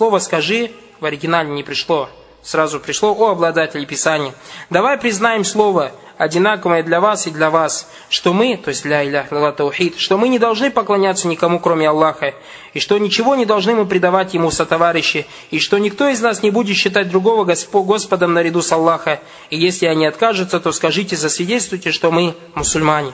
Слово «скажи» в оригинале не пришло. Сразу пришло «О обладатель Писания». Давай признаем слово, одинаковое для вас и для вас, что мы, то есть для Илях Таухид, что мы не должны поклоняться никому, кроме Аллаха, и что ничего не должны мы предавать Ему сотоварищи, и что никто из нас не будет считать другого Господом наряду с Аллаха, и если они откажутся, то скажите, засвидетельствуйте, что мы мусульмане.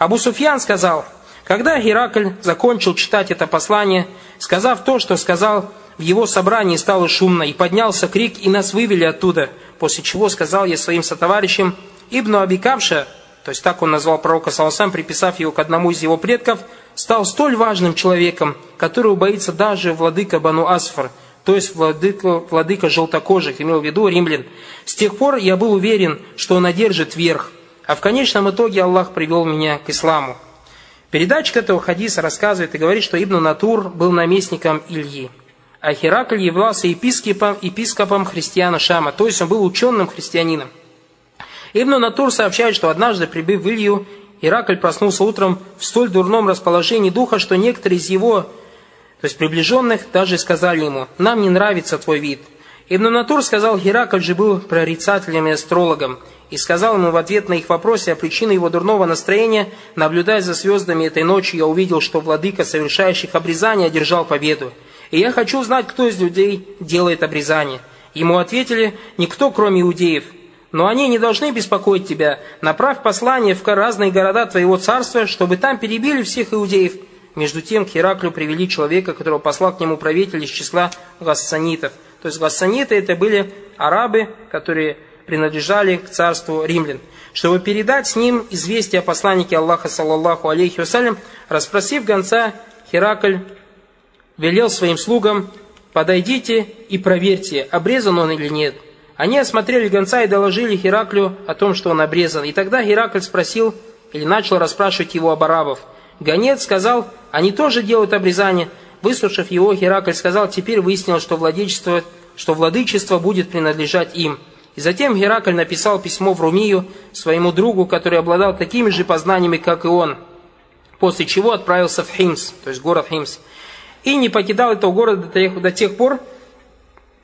Абу Суфьян сказал, когда Геракль закончил читать это послание, сказав то, что сказал, в его собрании стало шумно, и поднялся крик, и нас вывели оттуда, после чего сказал я своим сотоварищам, Ибн Абикавша, то есть так он назвал пророка Саласам, приписав его к одному из его предков, стал столь важным человеком, которого боится даже владыка Бану Асфар, то есть владыка, владыка желтокожих, имел в виду римлян. С тех пор я был уверен, что он одержит верх, а в конечном итоге Аллах привел меня к исламу. Передатчик этого хадиса рассказывает и говорит, что Ибн Натур был наместником Ильи, а Херакль являлся епископом, епископом христиана Шама, то есть он был ученым христианином. Ибн Натур сообщает, что однажды, прибыв в Илью, Иракль проснулся утром в столь дурном расположении духа, что некоторые из его, то есть приближенных, даже сказали ему, «Нам не нравится твой вид». Ибн Натур сказал, Геракль же был прорицателем и астрологом, и сказал ему в ответ на их вопросы о причине его дурного настроения, наблюдая за звездами этой ночью, я увидел, что владыка совершающих обрезание одержал победу. И я хочу знать, кто из людей делает обрезание. Ему ответили, никто, кроме иудеев. Но они не должны беспокоить тебя. Направь послание в разные города твоего царства, чтобы там перебили всех иудеев. Между тем к Хераклю привели человека, которого послал к нему правитель из числа гассанитов. То есть гассаниты это были арабы, которые принадлежали к царству римлян. Чтобы передать с ним известие о посланнике Аллаха, саллаллаху алейхи вассалям, расспросив гонца, Херакль велел своим слугам, подойдите и проверьте, обрезан он или нет. Они осмотрели гонца и доложили Хераклю о том, что он обрезан. И тогда Херакль спросил или начал расспрашивать его об арабов. Гонец сказал, они тоже делают обрезание. Выслушав его, Херакль сказал, теперь выяснил, что владычество, что владычество будет принадлежать им. И затем Геракль написал письмо в Румию своему другу, который обладал такими же познаниями, как и он, после чего отправился в Химс, то есть город Химс, и не покидал этого города до тех, пор,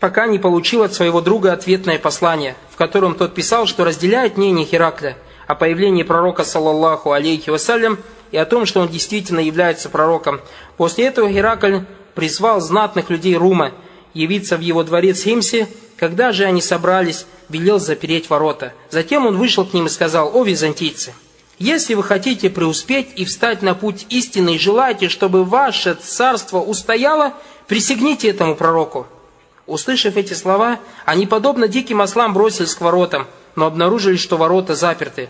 пока не получил от своего друга ответное послание, в котором тот писал, что разделяет мнение Херакля о появлении пророка, саллаллаху алейхи вассалям, и о том, что он действительно является пророком. После этого Геракль призвал знатных людей Рума явиться в его дворец Химсе. Когда же они собрались, велел запереть ворота. Затем он вышел к ним и сказал, «О, византийцы, если вы хотите преуспеть и встать на путь истины и желаете, чтобы ваше царство устояло, присягните этому пророку». Услышав эти слова, они, подобно диким ослам, бросились к воротам, но обнаружили, что ворота заперты.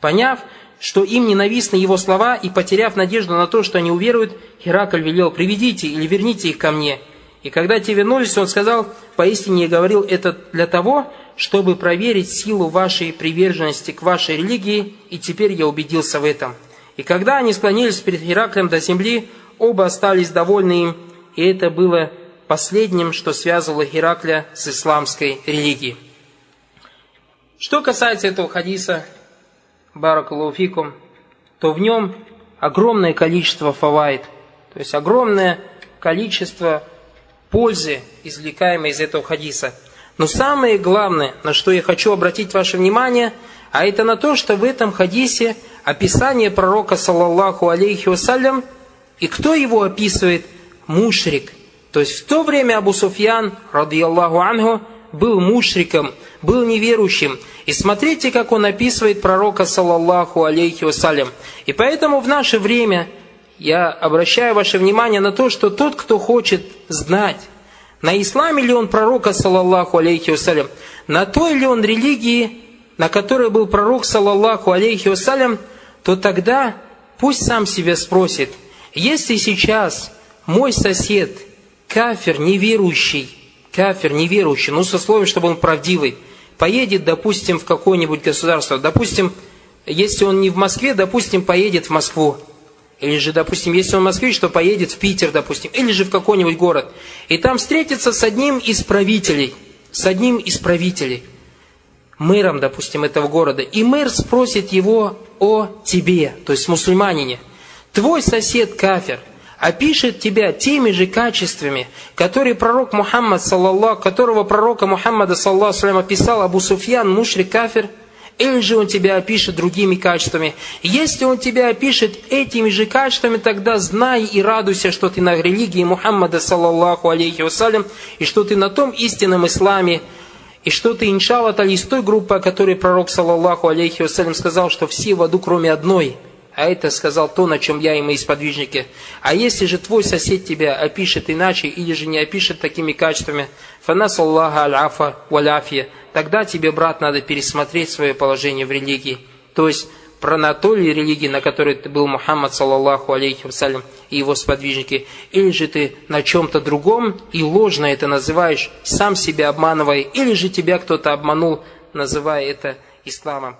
Поняв, что им ненавистны его слова, и потеряв надежду на то, что они уверуют, Херакль велел, «Приведите или верните их ко мне». И когда те вернулись, он сказал, «Поистине я говорил это для того, чтобы проверить силу вашей приверженности к вашей религии, и теперь я убедился в этом». И когда они склонились перед Хераклем до земли, оба остались довольны им, и это было последним, что связывало Херакля с исламской религией. Что касается этого хадиса, баракалуфикум, то в нем огромное количество фавайд, то есть огромное количество пользы, извлекаемой из этого хадиса. Но самое главное, на что я хочу обратить ваше внимание, а это на то, что в этом хадисе описание пророка, саллаллаху алейхи вассалям, и кто его описывает? Мушрик. То есть в то время Абу Суфьян, радиаллаху анху, был мушриком, был неверующим. И смотрите, как он описывает пророка, саллаллаху алейхи вассалям. И поэтому в наше время я обращаю ваше внимание на то, что тот, кто хочет знать, на исламе ли он пророка, саллаллаху алейхи вассалям, на той ли он религии, на которой был пророк, саллаллаху алейхи вассалям, то тогда пусть сам себя спросит, если сейчас мой сосед, кафир неверующий, кафир неверующий, ну со условием, чтобы он правдивый, поедет, допустим, в какое-нибудь государство, допустим, если он не в Москве, допустим, поедет в Москву, или же, допустим, если он москвич, то поедет в Питер, допустим, или же в какой-нибудь город, и там встретится с одним из правителей, с одним из правителей, мэром, допустим, этого города, и мэр спросит его о тебе, то есть мусульманине. Твой сосед кафир – опишет тебя теми же качествами, которые пророк Мухаммад, саллаллаху, которого пророка Мухаммада, саллаллаху описал Абу Суфьян, мушрик кафир, или же он тебя опишет другими качествами. Если он тебя опишет этими же качествами, тогда знай и радуйся, что ты на религии Мухаммада, саллаллаху алейхи вассалям, и что ты на том истинном исламе, и что ты, иншаллах, из той группы, о которой пророк, саллаллаху алейхи вассалям, сказал, что все в аду, кроме одной – а это сказал то, на чем я и мои сподвижники. А если же твой сосед тебя опишет иначе, или же не опишет такими качествами, фанас Аллаха аль-афа валяфия, тогда тебе, брат, надо пересмотреть свое положение в религии. То есть, про на той ли религии, на которой ты был Мухаммад, саллаллаху алейхи вассалям, и его сподвижники, или же ты на чем-то другом и ложно это называешь, сам себя обманывая, или же тебя кто-то обманул, называя это исламом.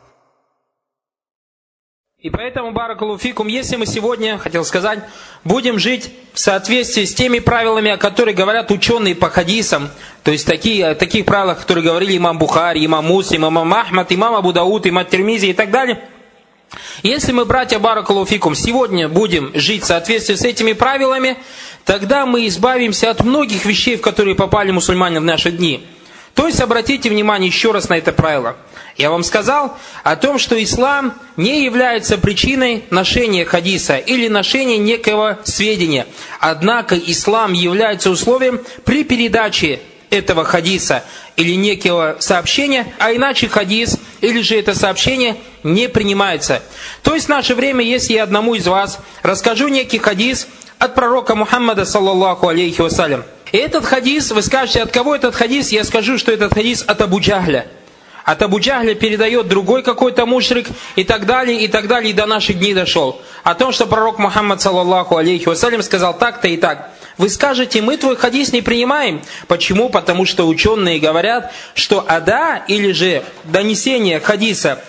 И поэтому, Баракалуфикум, если мы сегодня, хотел сказать, будем жить в соответствии с теми правилами, о которых говорят ученые по хадисам, то есть такие, о таких правилах, которые говорили имам Бухари, имам Муслим, имам Ахмад, имам Абу Дауд, имам Термизи и так далее, если мы, братья Баракалуфикум, сегодня будем жить в соответствии с этими правилами, тогда мы избавимся от многих вещей, в которые попали мусульмане в наши дни. То есть обратите внимание еще раз на это правило – я вам сказал о том, что ислам не является причиной ношения хадиса или ношения некого сведения. Однако ислам является условием при передаче этого хадиса или некого сообщения, а иначе хадис или же это сообщение не принимается. То есть в наше время, если я одному из вас расскажу некий хадис от пророка Мухаммада, саллаллаху алейхи вассалям, и этот хадис, вы скажете, от кого этот хадис? Я скажу, что этот хадис от Абу Джахля от Абу Джахля передает другой какой-то мушрик и так далее, и так далее, и до наших дней дошел. О том, что пророк Мухаммад, саллаллаху алейхи вассалям, сказал так-то и так. Вы скажете, мы твой хадис не принимаем. Почему? Потому что ученые говорят, что ада или же донесение хадиса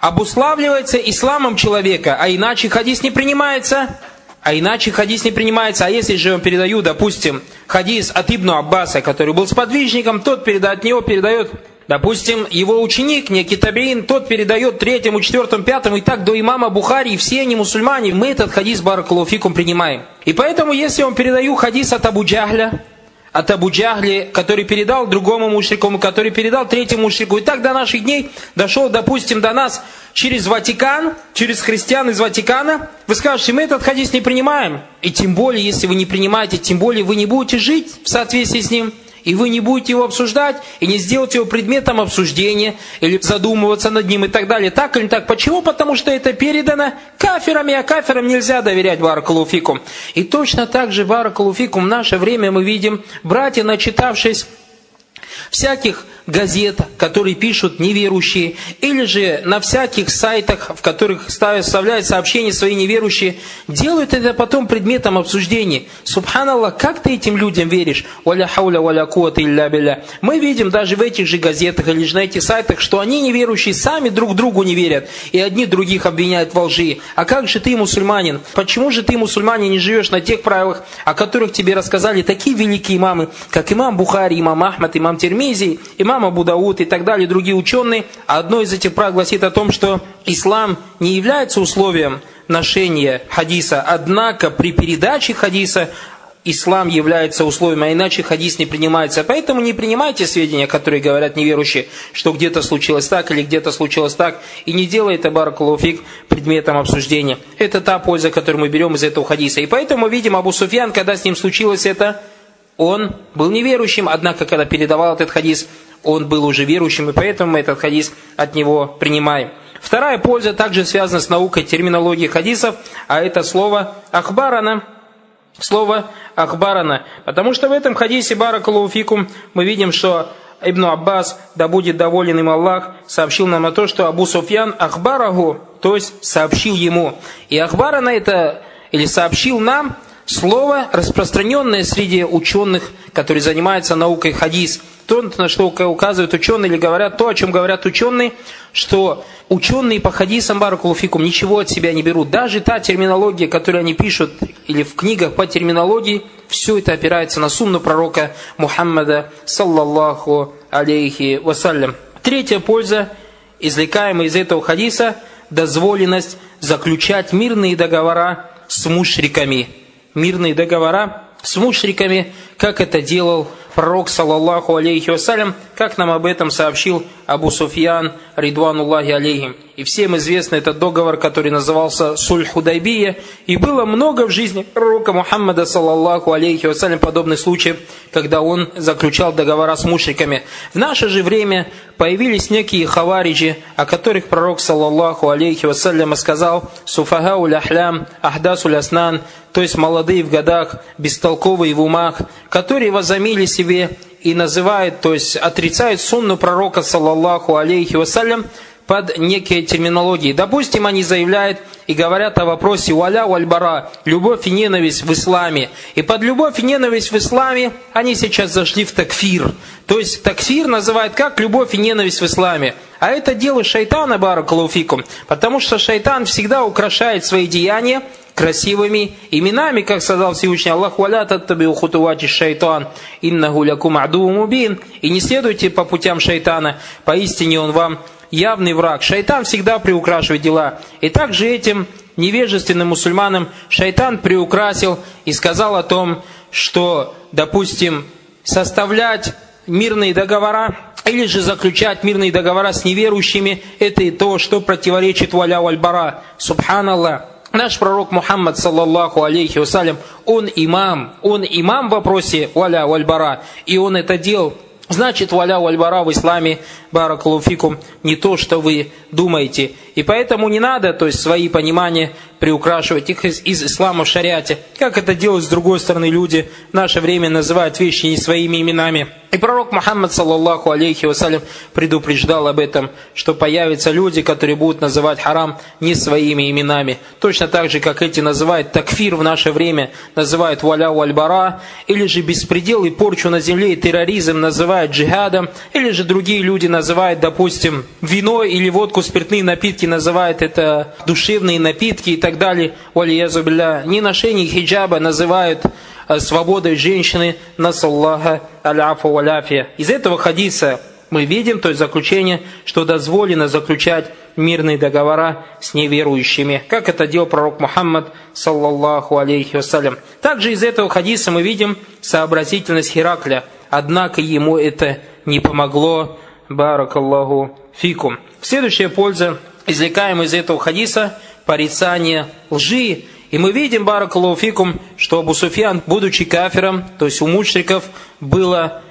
обуславливается исламом человека, а иначе хадис не принимается. А иначе хадис не принимается. А если же я передаю, допустим, хадис от Ибну Аббаса, который был сподвижником, тот передает, от него передает Допустим, его ученик, некий Табиин, тот передает третьему, четвертому, пятому, и так до имама Бухари, и все они мусульмане. Мы этот хадис Баракалуфикум принимаем. И поэтому, если я вам передаю хадис от Абу Джахля, от Абу Джахли, который передал другому мушрику, который передал третьему мушрику, и так до наших дней дошел, допустим, до нас через Ватикан, через христиан из Ватикана, вы скажете, мы этот хадис не принимаем. И тем более, если вы не принимаете, тем более вы не будете жить в соответствии с ним и вы не будете его обсуждать, и не сделаете его предметом обсуждения, или задумываться над ним и так далее. Так или не так. Почему? Потому что это передано каферами, а каферам нельзя доверять Баракалуфикум. И точно так же Баракалуфикум в наше время мы видим, братья, начитавшись всяких газет, которые пишут неверующие, или же на всяких сайтах, в которых ставят, вставляют сообщения свои неверующие, делают это потом предметом обсуждения. Субханаллах, как ты этим людям веришь? Валя хауля валя куата. Мы видим даже в этих же газетах или же на этих сайтах, что они неверующие сами друг другу не верят, и одни других обвиняют во лжи. А как же ты, мусульманин? Почему же ты, мусульманин, не живешь на тех правилах, о которых тебе рассказали такие великие имамы, как имам Бухари, имам Ахмад, имам Термизи, имам имам Абу Дауд и так далее, другие ученые, одно из этих правил гласит о том, что ислам не является условием ношения хадиса, однако при передаче хадиса ислам является условием, а иначе хадис не принимается. Поэтому не принимайте сведения, которые говорят неверующие, что где-то случилось так или где-то случилось так, и не делайте баракалуфик предметом обсуждения. Это та польза, которую мы берем из этого хадиса. И поэтому видим Абу Суфьян, когда с ним случилось это, он был неверующим, однако, когда передавал этот хадис, он был уже верующим, и поэтому мы этот хадис от него принимаем. Вторая польза также связана с наукой терминологии хадисов, а это слово «ахбарана». Слово «ахбарана». Потому что в этом хадисе «баракалуфикум» мы видим, что Ибн Аббас, да будет доволен им Аллах, сообщил нам о том, что Абу Суфьян ахбараху, то есть сообщил ему. И ахбарана это, или сообщил нам, слово, распространенное среди ученых, которые занимаются наукой хадис – то, на что указывают ученые или говорят то, о чем говорят ученые, что ученые по хадисам Баракулуфикум ничего от себя не берут. Даже та терминология, которую они пишут, или в книгах по терминологии, все это опирается на сунну пророка Мухаммада, саллаллаху алейхи вассалям. Третья польза, извлекаемая из этого хадиса, дозволенность заключать мирные договора с мушриками – мирные договора с мушриками, как это делал пророк, саллаллаху алейхи вассалям, как нам об этом сообщил Абу Суфьян, ридвануллахи алейхим. И всем известный этот договор, который назывался Суль Худайбия. И было много в жизни пророка Мухаммада, саллаллаху алейхи вассалям, подобных случаев, когда он заключал договора с мушриками. В наше же время появились некие хавариджи, о которых пророк, саллаллаху алейхи вассалям, сказал «Суфахау ляхлям, ахдасу ляснан», то есть молодые в годах, бестолковые в умах, которые возомили себе и называют, то есть отрицают сунну пророка, саллаллаху алейхи вассалям, под некие терминологии. Допустим, они заявляют и говорят о вопросе «Уаля вальбара» – любовь и ненависть в исламе. И под любовь и ненависть в исламе они сейчас зашли в такфир. То есть такфир называют как любовь и ненависть в исламе. А это дело шайтана, баракалуфикум. Потому что шайтан всегда украшает свои деяния красивыми именами, как сказал Всевышний Аллах, «Валя таттабиу хутувати шайтан, иннаху лякум адуу мубин». И не следуйте по путям шайтана, поистине он вам явный враг. Шайтан всегда приукрашивает дела. И также этим невежественным мусульманам шайтан приукрасил и сказал о том, что, допустим, составлять мирные договора или же заключать мирные договора с неверующими, это и то, что противоречит валя вальбара. Субханаллах. Наш пророк Мухаммад, саллаллаху алейхи вассалям, он имам, он имам в вопросе валя вальбара, и он это делал Значит, валя вальбара в исламе, баракалуфикум, не то, что вы думаете. И поэтому не надо, то есть свои понимания приукрашивать их из, из ислама в шариате. Как это делают с другой стороны люди в наше время называют вещи не своими именами. И пророк Мухаммад, саллаллаху алейхи вассалям, предупреждал об этом, что появятся люди, которые будут называть харам не своими именами. Точно так же, как эти называют такфир в наше время, называют валя вальбара, или же беспредел и порчу на земле и терроризм называют джихадом, или же другие люди называют, допустим, вино или водку, спиртные напитки называют это душевные напитки и так далее. Валиязубилля. Не ношение хиджаба называют Э, свободой женщины, насаллаха аляфу валяфия. Из этого хадиса мы видим, то есть заключение, что дозволено заключать мирные договора с неверующими, как это делал пророк Мухаммад, саллаллаху алейхи вассалям. Также из этого хадиса мы видим сообразительность Херакля, однако ему это не помогло, баракаллаху фикум. Следующая польза, извлекаемая из этого хадиса, порицание лжи и мы видим, баракалуфикум, что Абу Суфьян, будучи кафером, то есть у мучриков, было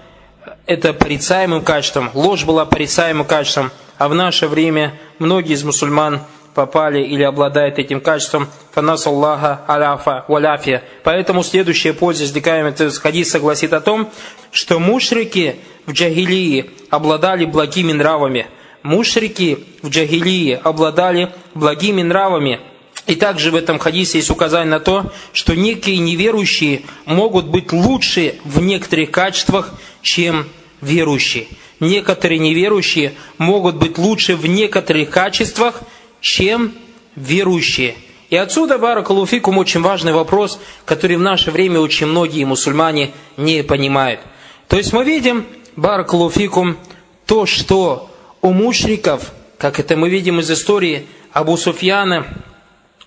это порицаемым качеством, ложь была порицаемым качеством, а в наше время многие из мусульман попали или обладают этим качеством, фанас Аллаха аляфа валяфия. Поэтому следующая польза, из хадис, согласит о том, что мушрики в джагилии обладали благими нравами. Мушрики в джагилии обладали благими нравами. И также в этом хадисе есть указание на то, что некие неверующие могут быть лучше в некоторых качествах, чем верующие. Некоторые неверующие могут быть лучше в некоторых качествах, чем верующие. И отсюда, Баракалуфикум, очень важный вопрос, который в наше время очень многие мусульмане не понимают. То есть мы видим, Баракалуфикум, то, что у мушриков, как это мы видим из истории Абу Суфьяна,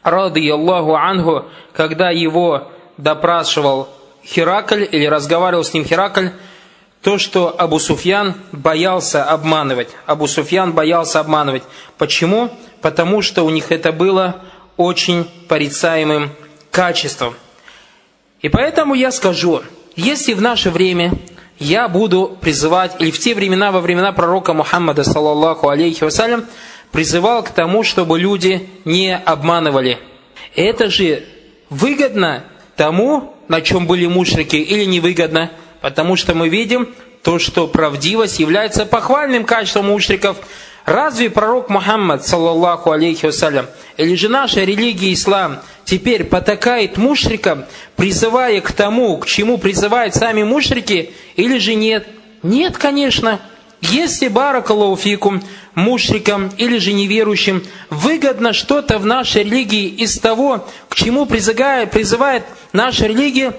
рады Аллаху Ангу, когда его допрашивал Херакль или разговаривал с ним Херакль, то, что Абу Суфьян боялся обманывать. Абу Суфьян боялся обманывать. Почему? Потому что у них это было очень порицаемым качеством. И поэтому я скажу, если в наше время я буду призывать, или в те времена, во времена пророка Мухаммада, саллаллаху алейхи вассалям, призывал к тому, чтобы люди не обманывали. Это же выгодно тому, на чем были мушрики, или невыгодно? Потому что мы видим то, что правдивость является похвальным качеством мушриков. Разве пророк Мухаммад, саллаллаху алейхи вассалям, или же наша религия ислам теперь потакает мушрикам, призывая к тому, к чему призывают сами мушрики, или же нет? Нет, конечно. Если баракалуфикум мушрикам или же неверующим выгодно что-то в нашей религии из того, к чему призывает, призывает наша религия,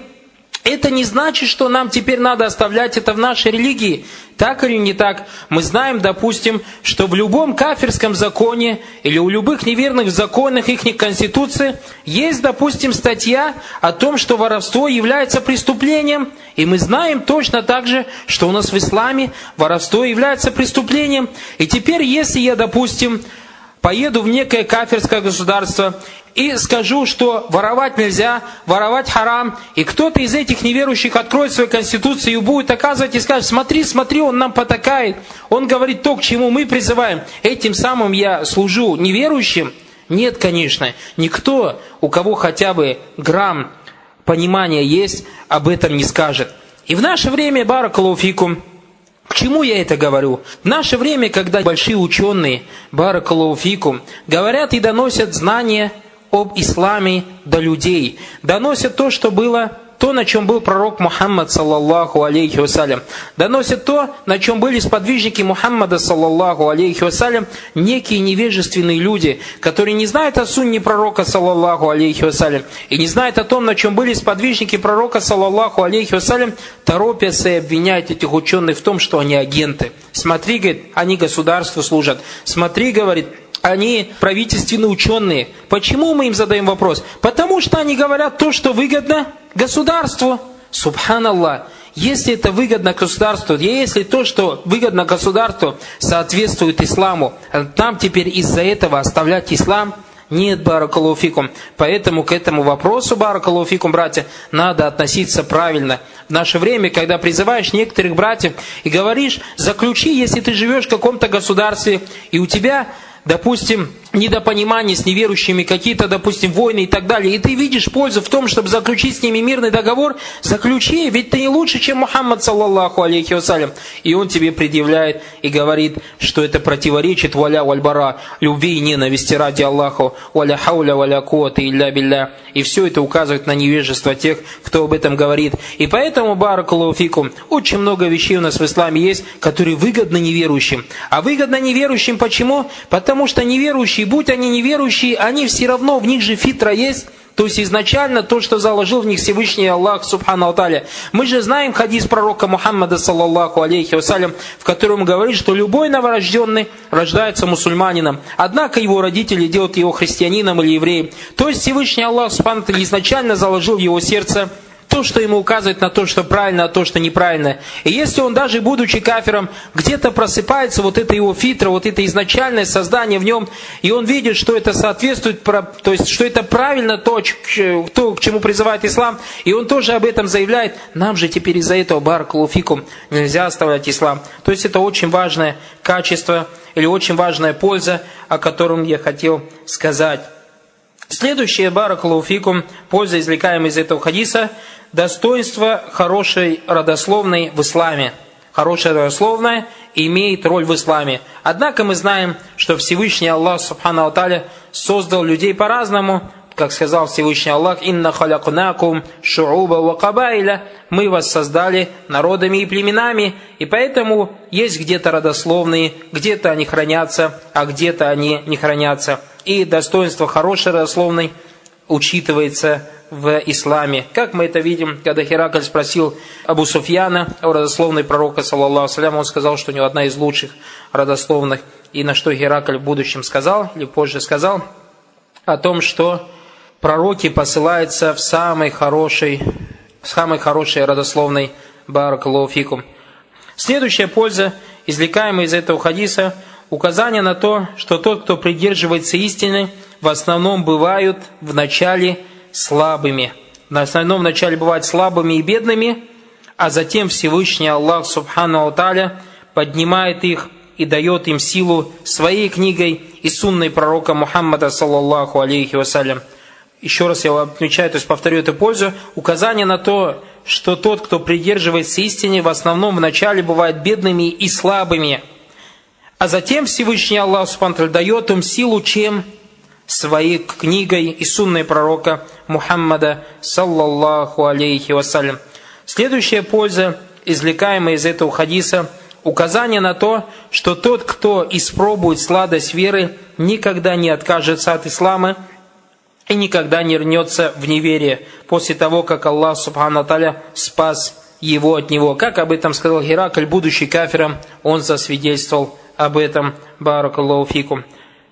Это не значит, что нам теперь надо оставлять это в нашей религии. Так или не так? Мы знаем, допустим, что в любом кафирском законе или у любых неверных законах их конституции есть, допустим, статья о том, что воровство является преступлением. И мы знаем точно так же, что у нас в исламе воровство является преступлением. И теперь, если я, допустим, поеду в некое кафирское государство и скажу, что воровать нельзя, воровать харам, и кто-то из этих неверующих откроет свою конституцию и будет оказывать и скажет, смотри, смотри, он нам потакает, он говорит то, к чему мы призываем, этим самым я служу неверующим? Нет, конечно, никто, у кого хотя бы грамм понимания есть, об этом не скажет. И в наше время, баракалуфикум, к чему я это говорю? В наше время, когда большие ученые, баракалуфикум, говорят и доносят знания об исламе до людей, доносят то, что было то, на чем был пророк Мухаммад, саллаллаху алейхи вассалям. Доносят то, на чем были сподвижники Мухаммада, саллаллаху алейхи вассалям, некие невежественные люди, которые не знают о сунне пророка, саллаллаху алейхи вассалям, и не знают о том, на чем были сподвижники пророка, саллаллаху алейхи вассалям, торопятся и обвиняют этих ученых в том, что они агенты. Смотри, говорит, они государству служат. Смотри, говорит, они правительственные ученые. Почему мы им задаем вопрос? Потому что они говорят то, что выгодно государству. Субханаллах. Если это выгодно государству, если то, что выгодно государству, соответствует исламу, нам теперь из-за этого оставлять ислам – нет, баракалуфикум. Поэтому к этому вопросу, баракалуфикум, братья, надо относиться правильно. В наше время, когда призываешь некоторых братьев и говоришь, заключи, если ты живешь в каком-то государстве, и у тебя допустим, недопонимание с неверующими, какие-то, допустим, войны и так далее, и ты видишь пользу в том, чтобы заключить с ними мирный договор, заключи, ведь ты не лучше, чем Мухаммад, саллаллаху алейхи вассалям. И он тебе предъявляет и говорит, что это противоречит валя вальбара, любви и ненависти ради Аллаху, валя хауля валя куата илля билля. И все это указывает на невежество тех, кто об этом говорит. И поэтому, баракалуфикум, очень много вещей у нас в исламе есть, которые выгодны неверующим. А выгодно неверующим почему? Потому что неверующие, будь они неверующие, они все равно, в них же фитра есть, то есть изначально то, что заложил в них Всевышний Аллах Субхану Алталя. Мы же знаем хадис пророка Мухаммада, саллаллаху алейхи вассалям, в котором говорит, что любой новорожденный рождается мусульманином, однако его родители делают его христианином или евреем. То есть Всевышний Аллах Субхану изначально заложил в его сердце то, что ему указывает на то, что правильно, а то, что неправильно. И если он даже, будучи кафером, где-то просыпается вот это его фитра, вот это изначальное создание в нем, и он видит, что это соответствует, то есть, что это правильно то, то к чему призывает ислам, и он тоже об этом заявляет, нам же теперь из-за этого баракулуфикум нельзя оставлять ислам. То есть это очень важное качество или очень важная польза, о котором я хотел сказать. Следующее, баракулуфикум, польза, извлекаемая из этого хадиса – достоинство хорошей родословной в исламе. Хорошая родословная имеет роль в исламе. Однако мы знаем, что Всевышний Аллах Субхану Аталя создал людей по-разному, как сказал Всевышний Аллах, «Инна халякнакум шууба ва кабайля» Мы вас создали народами и племенами, и поэтому есть где-то родословные, где-то они хранятся, а где-то они не хранятся. И достоинство хорошей родословной учитывается в исламе. Как мы это видим, когда Херакль спросил Абу Суфьяна о пророка, саллаллаху салям, он сказал, что у него одна из лучших родословных. И на что Херакль в будущем сказал, или позже сказал, о том, что пророки посылаются в самой хорошей, в самой хорошей родословной баракалуфикум. Следующая польза, извлекаемая из этого хадиса, указание на то, что тот, кто придерживается истины, в основном бывают в начале слабыми. На основном начале бывают слабыми и бедными, а затем Всевышний Аллах Субхану Алталя поднимает их и дает им силу своей книгой и сунной пророка Мухаммада, саллаллаху алейхи вассалям. Еще раз я отмечаю, то есть повторю эту пользу, указание на то, что тот, кто придерживается истине, в основном вначале бывает бедными и слабыми, а затем Всевышний Аллах Субхану дает им силу чем? Своей книгой и сунной пророка Мухаммада, саллаллаху алейхи вассалям. Следующая польза, извлекаемая из этого хадиса, указание на то, что тот, кто испробует сладость веры, никогда не откажется от ислама, и никогда не рнется в неверие после того, как Аллах Субхану Таля спас его от него. Как об этом сказал Геракль, будущий кафиром, он засвидетельствовал об этом. Баракаллаху фикум.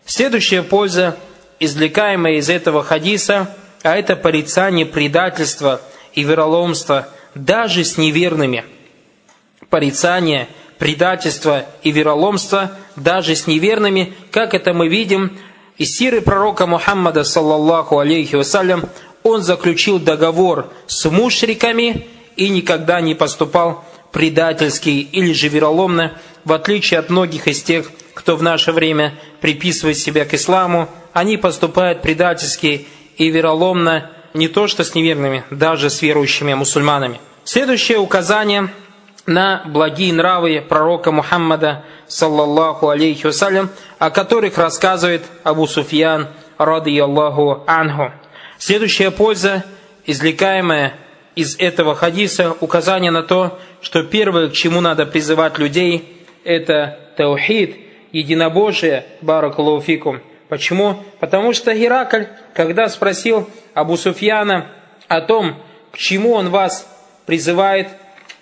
Следующая польза, извлекаемая из этого хадиса, а это порицание предательства и вероломства даже с неверными. Порицание, предательство и вероломство даже с неверными, как это мы видим из сиры пророка Мухаммада, саллаллаху алейхи вассалям, он заключил договор с мушриками и никогда не поступал предательски или же вероломно, в отличие от многих из тех, кто в наше время приписывает себя к исламу, они поступают предательски и вероломно не то что с неверными, даже с верующими мусульманами. Следующее указание на благие нравы пророка Мухаммада, саллаллаху алейхи вассалям, о которых рассказывает Абу Суфьян, ради Аллаху анху. Следующая польза, извлекаемая из этого хадиса указание на то, что первое, к чему надо призывать людей, это таухид, единобожие, баракалуфикум. Почему? Потому что Геракль, когда спросил Абу Суфьяна о том, к чему он вас призывает,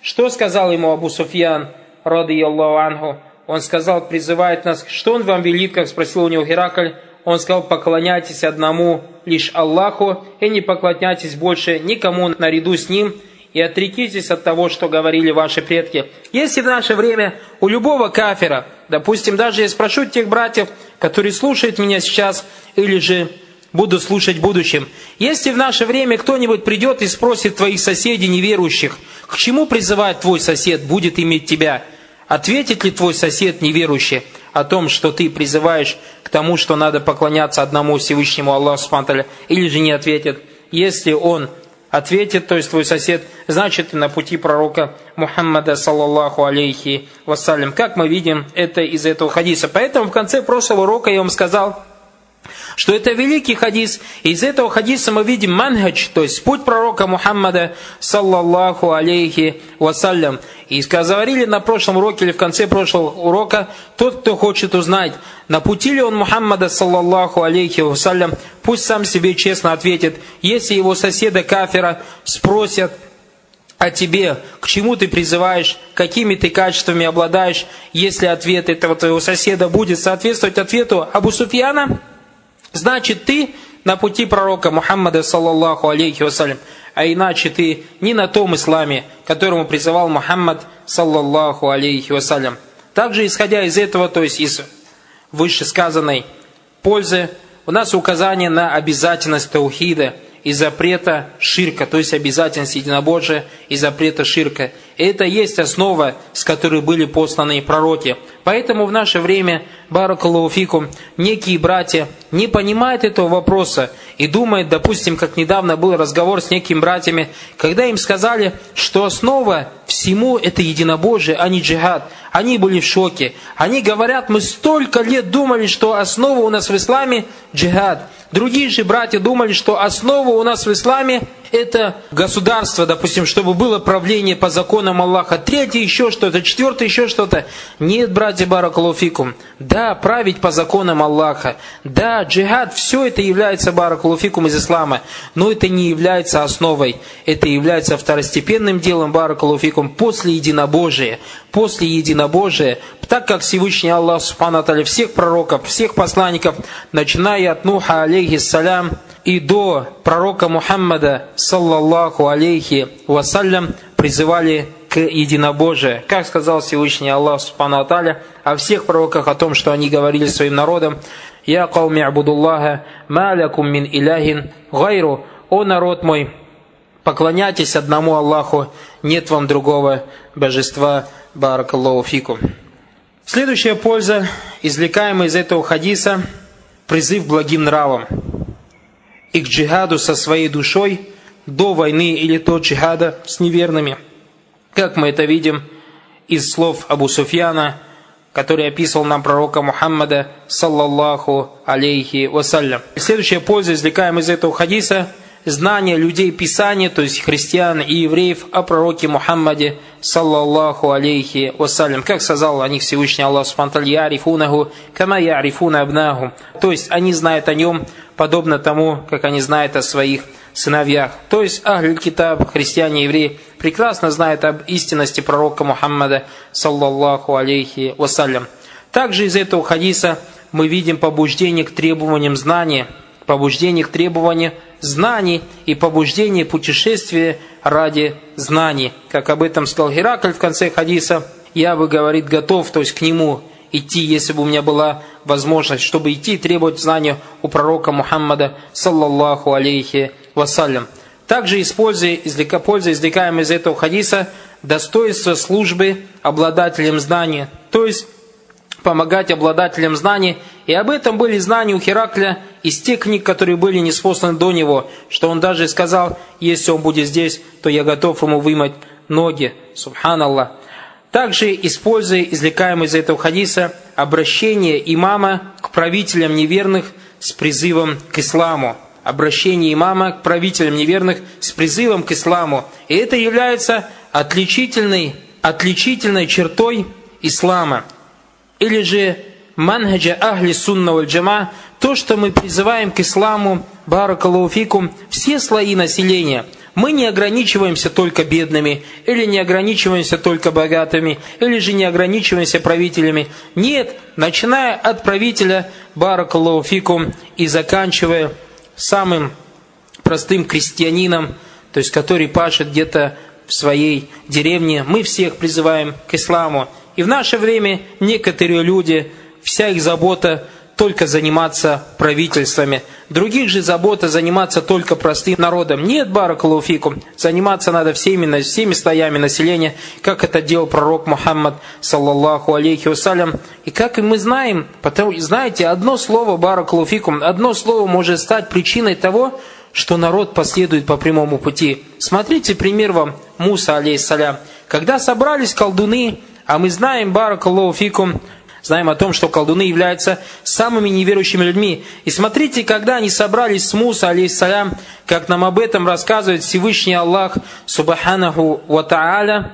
что сказал ему Абу Суфьян, ради Аллаху анху? Он сказал, призывает нас, что он вам велит, как спросил у него Геракль, он сказал, поклоняйтесь одному лишь Аллаху и не поклоняйтесь больше никому наряду с Ним и отрекитесь от того, что говорили ваши предки. Если в наше время у любого кафера, допустим, даже я спрошу тех братьев, которые слушают меня сейчас, или же будут слушать в будущем, если в наше время кто-нибудь придет и спросит твоих соседей неверующих, к чему призывает твой сосед, будет иметь тебя, ответит ли твой сосед неверующий о том, что ты призываешь к тому, что надо поклоняться одному Всевышнему Аллаху Субтитры, или же не ответит. Если он ответит, то есть твой сосед, значит ты на пути пророка Мухаммада, саллаллаху алейхи вассалям. Как мы видим это из этого хадиса. Поэтому в конце прошлого урока я вам сказал, что это великий хадис. И из этого хадиса мы видим манхадж, то есть путь пророка Мухаммада, саллаллаху алейхи вассалям. И говорили на прошлом уроке или в конце прошлого урока, тот, кто хочет узнать, на пути ли он Мухаммада, саллаллаху алейхи вассалям, пусть сам себе честно ответит. Если его соседа кафира спросят, о тебе, к чему ты призываешь, какими ты качествами обладаешь, если ответ этого твоего соседа будет соответствовать ответу Абу Суфьяна, Значит, ты на пути пророка Мухаммада, саллаллаху алейхи вассалям, а иначе ты не на том исламе, которому призывал Мухаммад, саллаллаху алейхи вассалям. Также, исходя из этого, то есть из вышесказанной пользы, у нас указание на обязательность таухида – и запрета ширка, то есть обязательность единобожия и запрета ширка. Это есть основа, с которой были посланы пророки. Поэтому в наше время, баракалуфикум, некие братья не понимают этого вопроса и думают, допустим, как недавно был разговор с некими братьями, когда им сказали, что основа всему это единобожие, а не джихад. Они были в шоке. Они говорят, мы столько лет думали, что основа у нас в исламе джихад. Другие же братья думали, что основа у нас в исламе это государство, допустим, чтобы было правление по законам Аллаха. Третье еще что-то, четвертое еще что-то. Нет, братья Баракулуфикум. Да, править по законам Аллаха. Да, джихад, все это является Баракулуфикум из ислама. Но это не является основой. Это является второстепенным делом Баракулуфикум после единобожия. После единобожия, так как Всевышний Аллах Субхану всех пророков, всех посланников, начиная от Нуха, алейхиссалям, и до пророка Мухаммада, саллаллаху алейхи вассалям, призывали к единобожию. Как сказал Всевышний Аллах Субхану Аталя о всех пророках, о том, что они говорили своим народам, «Я кауми абудуллаха, малякум мин иляхин гайру». «О народ мой, поклоняйтесь одному Аллаху, нет вам другого божества». Баракаллаху фикум. Следующая польза, извлекаемая из этого хадиса, призыв благим нравам и к джихаду со своей душой до войны или до джихада с неверными. Как мы это видим из слов Абу Суфьяна, который описывал нам пророка Мухаммада, саллаллаху алейхи вассалям. Следующая польза, извлекаемая из этого хадиса, знания людей Писания, то есть христиан и евреев, о пророке Мухаммаде, саллаллаху алейхи вассалям. Как сказал о них Всевышний Аллах Субтитры «Ярифунаху, кама ярифуна абнаху». То есть они знают о нем, подобно тому, как они знают о своих сыновьях. То есть Ахлюль Китаб, христиане, евреи, прекрасно знают об истинности пророка Мухаммада, саллаллаху алейхи вассалям. Также из этого хадиса мы видим побуждение к требованиям знания, побуждение к требованию знаний и побуждение путешествия ради знаний. Как об этом сказал Геракль в конце хадиса, я бы, говорит, готов, то есть к нему идти, если бы у меня была возможность, чтобы идти и требовать знания у пророка Мухаммада, саллаллаху алейхи вассалям. Также используя, извлека, пользуясь извлекаем из этого хадиса достоинство службы обладателем знания. То есть помогать обладателям знаний. И об этом были знания у Херакля из тех книг, которые были неспосланы до него, что он даже сказал, если он будет здесь, то я готов ему вымыть ноги. Субханаллах. Также, используя извлекаемый из этого хадиса обращение имама к правителям неверных с призывом к исламу. Обращение имама к правителям неверных с призывом к исламу. И это является отличительной, отличительной чертой ислама – или же манхаджа ахли сунна валь джама, то, что мы призываем к исламу, баракалуфикум, все слои населения. Мы не ограничиваемся только бедными, или не ограничиваемся только богатыми, или же не ограничиваемся правителями. Нет, начиная от правителя баракалуфикум и заканчивая самым простым крестьянином, то есть который пашет где-то в своей деревне, мы всех призываем к исламу. И в наше время некоторые люди, вся их забота только заниматься правительствами. Других же забота заниматься только простым народом. Нет, баракалуфикум, заниматься надо всеми, всеми слоями населения, как это делал пророк Мухаммад, саллаллаху алейхи вассалям. И как и мы знаем, потому, знаете, одно слово баракалуфикум, одно слово может стать причиной того, что народ последует по прямому пути. Смотрите пример вам Муса, алейхиссалям. Когда собрались колдуны, а мы знаем, баракаллаху фикум, знаем о том, что колдуны являются самыми неверующими людьми. И смотрите, когда они собрались с Муса, алейхиссалям, как нам об этом рассказывает Всевышний Аллах, субханаху ва та'аля,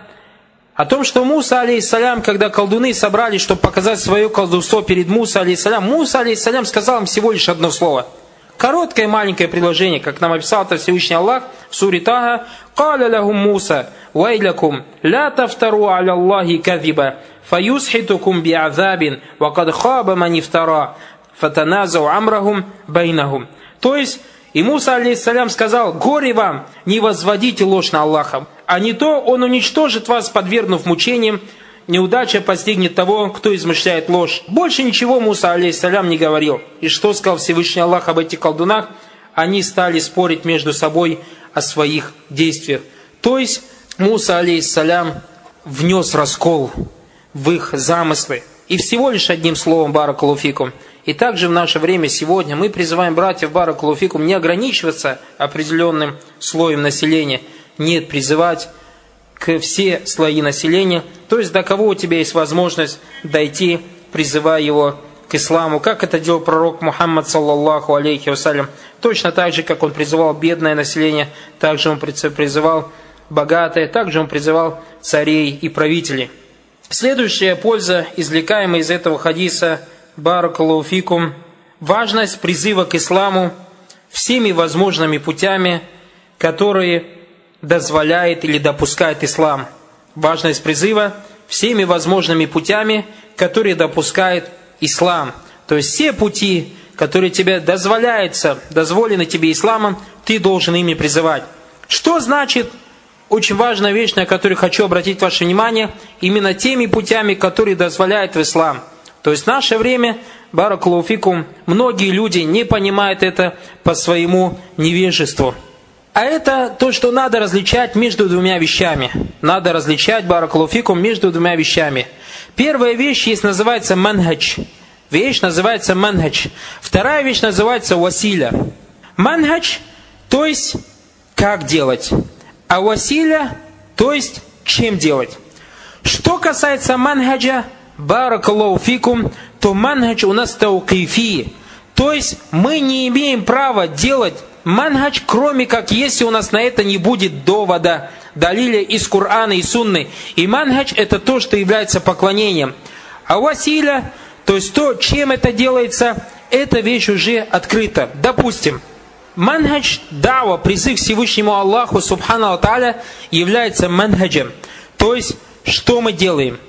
о том, что Муса, алейхиссалям, когда колдуны собрались, чтобы показать свое колдовство перед Муса, алейхиссалям, Муса, алейхиссалям, сказал им всего лишь одно слово – Короткое маленькое предложение, как нам описал это Всевышний Аллах суре Тага. «Каля лахум Муса, вайлакум, ля тафтару аля Аллахи кадиба, фаюсхитукум би'азабин, вакад хаба манифтара, фатаназау амрахум байнахум». То есть, и Муса, алейхиссалям, сказал, «Горе вам, не возводите ложь на Аллаха, а не то он уничтожит вас, подвергнув мучениям, неудача постигнет того, кто измышляет ложь. Больше ничего Муса, алейхиссалям, не говорил. И что сказал Всевышний Аллах об этих колдунах? Они стали спорить между собой о своих действиях. То есть Муса, алейхиссалям, внес раскол в их замыслы. И всего лишь одним словом Баракалуфикум. И также в наше время сегодня мы призываем братьев Баракалуфикум не ограничиваться определенным слоем населения. Нет, призывать к все слои населения, то есть до кого у тебя есть возможность дойти, призывая его к исламу, как это делал пророк Мухаммад, саллаллаху алейхи вассалям. Точно так же, как он призывал бедное население, также он призывал богатое, также он призывал царей и правителей. Следующая польза, извлекаемая из этого хадиса, баракалуфикум, важность призыва к исламу всеми возможными путями, которые дозволяет или допускает ислам. Важность призыва всеми возможными путями, которые допускает ислам. То есть все пути, которые тебе дозволяются, дозволены тебе исламом, ты должен ими призывать. Что значит, очень важная вещь, на которую хочу обратить ваше внимание, именно теми путями, которые дозволяет в ислам. То есть в наше время, баракулуфикум, многие люди не понимают это по своему невежеству. А это то, что надо различать между двумя вещами. Надо различать баракалуфикум между двумя вещами. Первая вещь есть называется манхадж. Вещь называется манхадж. Вторая вещь называется василя. Манхадж, то есть как делать. А василя, то есть чем делать. Что касается манхаджа, баракалуфикум, то манхадж у нас таукифи. То есть мы не имеем права делать манхадж, кроме как если у нас на это не будет довода, далиля из Корана и Сунны. И манхадж это то, что является поклонением. А василя, то есть то, чем это делается, эта вещь уже открыта. Допустим, манхадж дава, призыв Всевышнему Аллаху Субхану Тааля является манхаджем. То есть, что мы делаем?